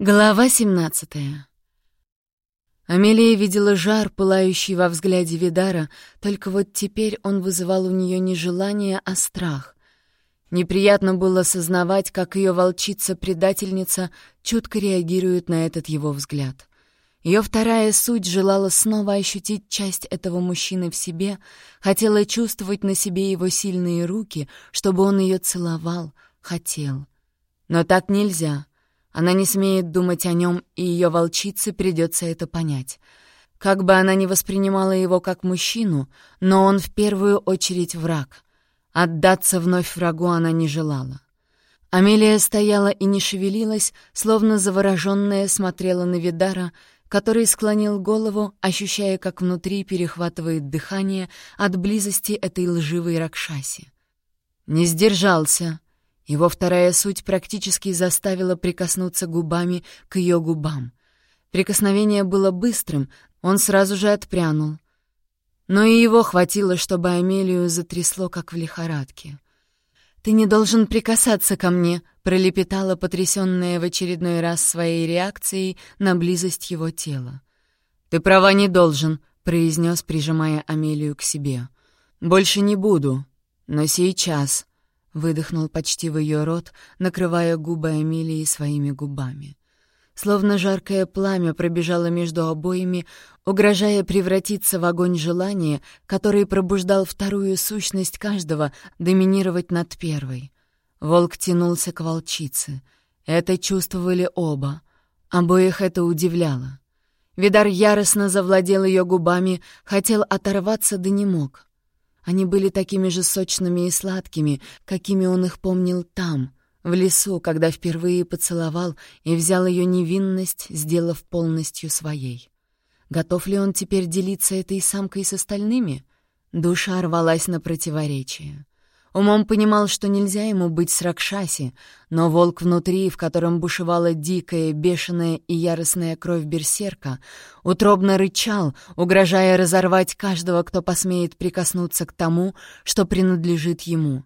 Глава 17 Амелия видела жар, пылающий во взгляде Видара, только вот теперь он вызывал у нее не желание, а страх. Неприятно было осознавать, как ее волчица-предательница чутко реагирует на этот его взгляд. Ее вторая суть желала снова ощутить часть этого мужчины в себе, хотела чувствовать на себе его сильные руки, чтобы он ее целовал, хотел. Но так нельзя — она не смеет думать о нем, и ее волчице придется это понять. Как бы она ни воспринимала его как мужчину, но он в первую очередь враг. Отдаться вновь врагу она не желала. Амелия стояла и не шевелилась, словно завороженная смотрела на Видара, который склонил голову, ощущая, как внутри перехватывает дыхание от близости этой лживой Ракшаси. Не сдержался, его вторая суть практически заставила прикоснуться губами к ее губам. Прикосновение было быстрым, он сразу же отпрянул. Но и его хватило, чтобы Амелию затрясло, как в лихорадке. «Ты не должен прикасаться ко мне», — пролепетала потрясённая в очередной раз своей реакцией на близость его тела. «Ты права не должен», — произнес, прижимая Амелию к себе. «Больше не буду, но сейчас», Выдохнул почти в ее рот, накрывая губы Эмилии своими губами. Словно жаркое пламя пробежало между обоими, угрожая превратиться в огонь желания, который пробуждал вторую сущность каждого доминировать над первой. Волк тянулся к волчице. Это чувствовали оба. Обоих это удивляло. Видар яростно завладел ее губами, хотел оторваться, да не мог. Они были такими же сочными и сладкими, какими он их помнил там, в лесу, когда впервые поцеловал и взял ее невинность, сделав полностью своей. Готов ли он теперь делиться этой самкой с остальными? Душа рвалась на противоречие. Умом понимал, что нельзя ему быть с Ракшаси, но волк внутри, в котором бушевала дикая, бешеная и яростная кровь берсерка, утробно рычал, угрожая разорвать каждого, кто посмеет прикоснуться к тому, что принадлежит ему.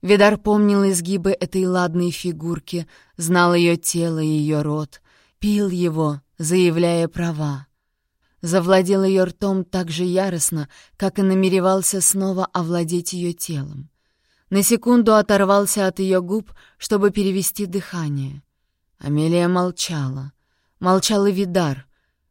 Видар помнил изгибы этой ладной фигурки, знал ее тело и ее рот, пил его, заявляя права. Завладел ее ртом так же яростно, как и намеревался снова овладеть ее телом. На секунду оторвался от ее губ, чтобы перевести дыхание. Амелия молчала. Молчал и Видар.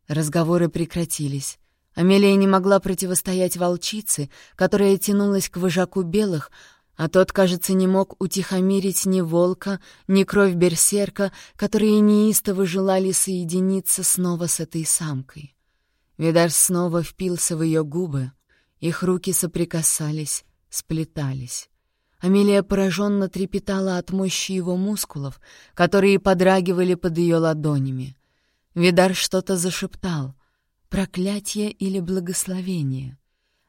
Разговоры прекратились. Амелия не могла противостоять волчице, которая тянулась к вожаку белых, а тот, кажется, не мог утихомирить ни волка, ни кровь берсерка, которые неистово желали соединиться снова с этой самкой. Видар снова впился в ее губы. Их руки соприкасались, сплетались. Амелия пораженно трепетала от мощи его мускулов, которые подрагивали под ее ладонями. Видар что-то зашептал. Проклятие или благословение?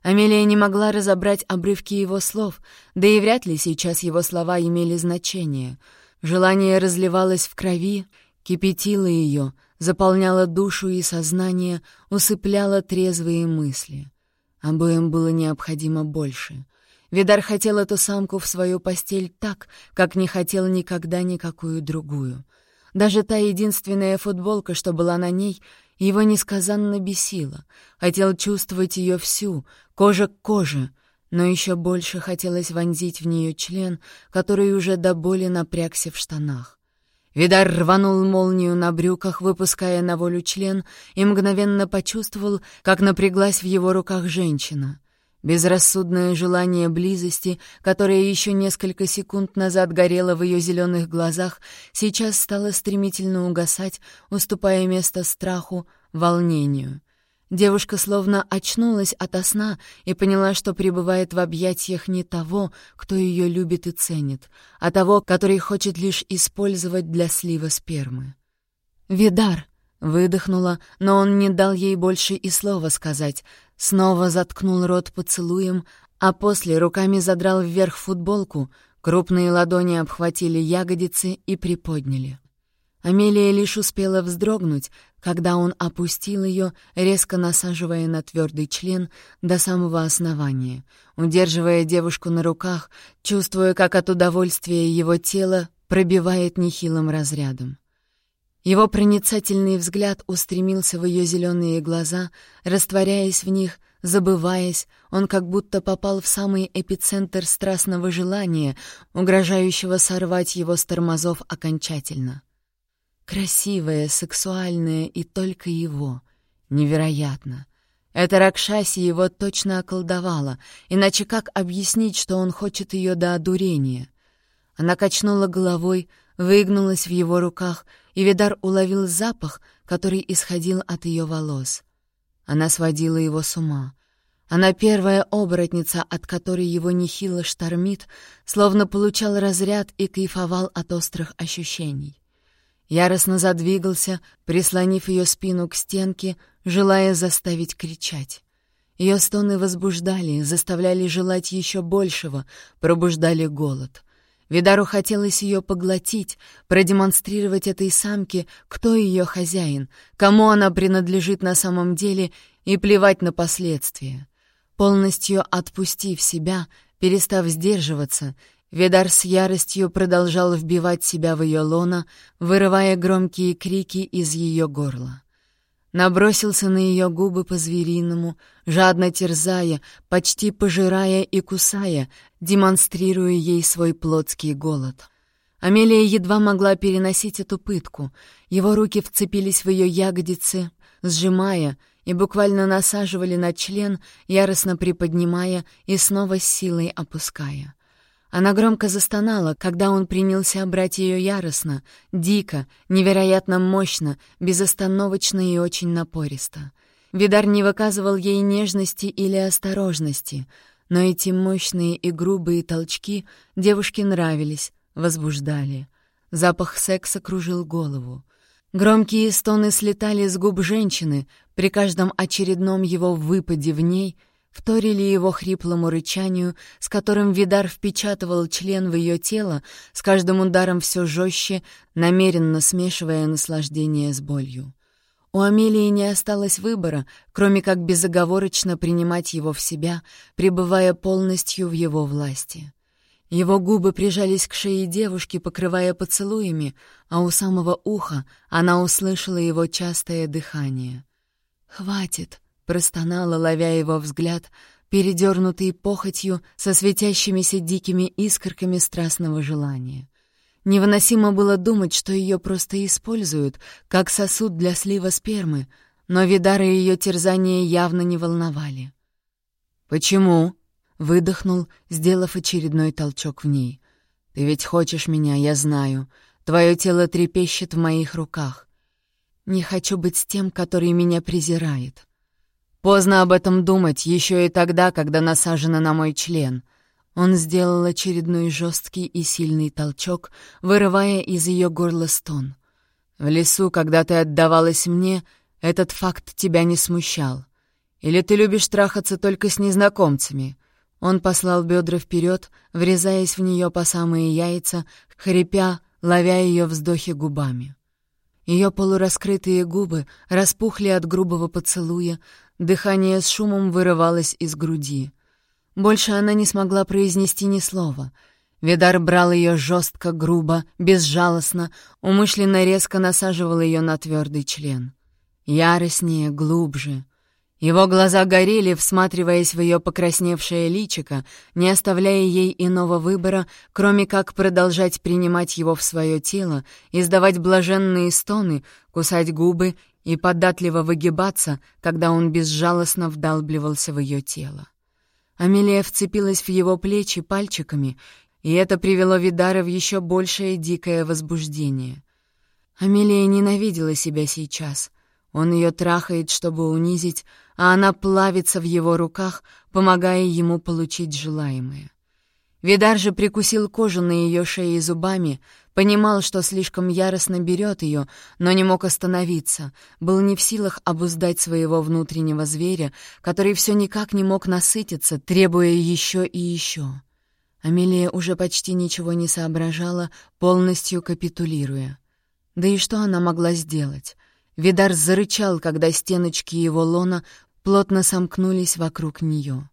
Амелия не могла разобрать обрывки его слов, да и вряд ли сейчас его слова имели значение. Желание разливалось в крови, кипятило ее, заполняло душу и сознание, усыпляло трезвые мысли. Обоим было необходимо больше. Видар хотел эту самку в свою постель так, как не хотел никогда никакую другую. Даже та единственная футболка, что была на ней, его несказанно бесила. Хотел чувствовать ее всю, кожа к коже, но еще больше хотелось вонзить в нее член, который уже до боли напрягся в штанах. Видар рванул молнию на брюках, выпуская на волю член, и мгновенно почувствовал, как напряглась в его руках женщина. Безрассудное желание близости, которое еще несколько секунд назад горело в ее зеленых глазах, сейчас стало стремительно угасать, уступая место страху, волнению. Девушка словно очнулась ото сна и поняла, что пребывает в объятиях не того, кто ее любит и ценит, а того, который хочет лишь использовать для слива спермы. «Видар!» — выдохнула, но он не дал ей больше и слова сказать, Снова заткнул рот поцелуем, а после руками задрал вверх футболку, крупные ладони обхватили ягодицы и приподняли. Амелия лишь успела вздрогнуть, когда он опустил ее, резко насаживая на твердый член до самого основания, удерживая девушку на руках, чувствуя, как от удовольствия его тело пробивает нехилым разрядом. Его проницательный взгляд устремился в ее зеленые глаза, растворяясь в них, забываясь, он как будто попал в самый эпицентр страстного желания, угрожающего сорвать его с тормозов окончательно. Красивая, сексуальная и только его. Невероятно. Эта Ракшаси его точно околдовала, иначе как объяснить, что он хочет ее до одурения? Она качнула головой, выгнулась в его руках, и Видар уловил запах, который исходил от ее волос. Она сводила его с ума. Она первая оборотница, от которой его нехило штормит, словно получал разряд и кайфовал от острых ощущений. Яростно задвигался, прислонив ее спину к стенке, желая заставить кричать. Ее стоны возбуждали, заставляли желать еще большего, пробуждали голод — Видару хотелось ее поглотить, продемонстрировать этой самке, кто ее хозяин, кому она принадлежит на самом деле, и плевать на последствия. Полностью отпустив себя, перестав сдерживаться, Видар с яростью продолжал вбивать себя в ее лоно, вырывая громкие крики из ее горла. Набросился на ее губы по-звериному, жадно терзая, почти пожирая и кусая, демонстрируя ей свой плотский голод. Амелия едва могла переносить эту пытку. Его руки вцепились в ее ягодицы, сжимая, и буквально насаживали на член, яростно приподнимая и снова силой опуская. Она громко застонала, когда он принялся брать ее яростно, дико, невероятно мощно, безостановочно и очень напористо. Видар не выказывал ей нежности или осторожности, но эти мощные и грубые толчки девушке нравились, возбуждали. Запах секса кружил голову. Громкие стоны слетали с губ женщины, при каждом очередном его выпаде в ней — вторили его хриплому рычанию, с которым Видар впечатывал член в ее тело, с каждым ударом все жестче, намеренно смешивая наслаждение с болью. У Амелии не осталось выбора, кроме как безоговорочно принимать его в себя, пребывая полностью в его власти. Его губы прижались к шее девушки, покрывая поцелуями, а у самого уха она услышала его частое дыхание. «Хватит!» Простонала, ловя его взгляд, передернутый похотью со светящимися дикими искорками страстного желания. Невыносимо было думать, что ее просто используют, как сосуд для слива спермы, но Видара и ее терзания явно не волновали. «Почему?» — выдохнул, сделав очередной толчок в ней. «Ты ведь хочешь меня, я знаю. Твое тело трепещет в моих руках. Не хочу быть с тем, который меня презирает. Поздно об этом думать, еще и тогда, когда насажено на мой член. Он сделал очередной жесткий и сильный толчок, вырывая из ее горла стон. В лесу, когда ты отдавалась мне, этот факт тебя не смущал. Или ты любишь трахаться только с незнакомцами? Он послал бедра вперед, врезаясь в нее по самые яйца, хрипя, ловя ее вздохи губами. Ее полураскрытые губы распухли от грубого поцелуя, Дыхание с шумом вырывалось из груди. Больше она не смогла произнести ни слова. Видар брал ее жестко, грубо, безжалостно, умышленно резко насаживал ее на твердый член. Яростнее, глубже. Его глаза горели, всматриваясь в ее покрасневшее личико, не оставляя ей иного выбора, кроме как продолжать принимать его в свое тело, издавать блаженные стоны, кусать губы и податливо выгибаться, когда он безжалостно вдалбливался в ее тело. Амелия вцепилась в его плечи пальчиками, и это привело Видара в еще большее дикое возбуждение. Амелия ненавидела себя сейчас. Он ее трахает, чтобы унизить, а она плавится в его руках, помогая ему получить желаемое. Видар же прикусил кожу на ее шее зубами, понимал, что слишком яростно берет ее, но не мог остановиться, был не в силах обуздать своего внутреннего зверя, который все никак не мог насытиться, требуя еще и еще. Амелия уже почти ничего не соображала, полностью капитулируя. Да и что она могла сделать? Видар зарычал, когда стеночки его лона плотно сомкнулись вокруг нее.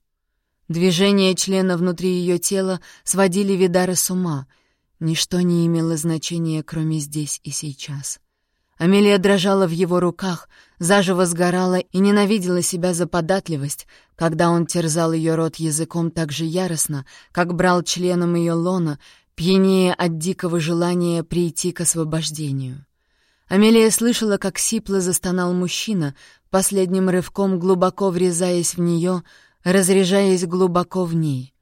Движения члена внутри ее тела сводили Видара с ума. Ничто не имело значения, кроме здесь и сейчас. Амелия дрожала в его руках, заживо сгорала и ненавидела себя за податливость, когда он терзал ее рот языком так же яростно, как брал членом ее лона, пьянее от дикого желания прийти к освобождению. Амелия слышала, как сипло застонал мужчина, последним рывком глубоко врезаясь в нее, разряжаясь глубоко в ней.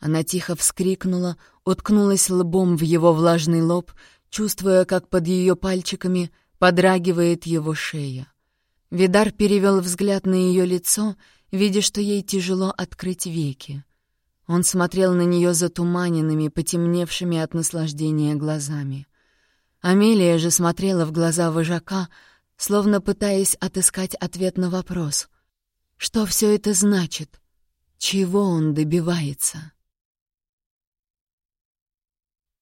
Она тихо вскрикнула, уткнулась лбом в его влажный лоб, чувствуя, как под ее пальчиками — Подрагивает его шея. Видар перевел взгляд на ее лицо, видя, что ей тяжело открыть веки. Он смотрел на нее затуманенными, потемневшими от наслаждения глазами. Амелия же смотрела в глаза вожака, словно пытаясь отыскать ответ на вопрос. Что все это значит? Чего он добивается?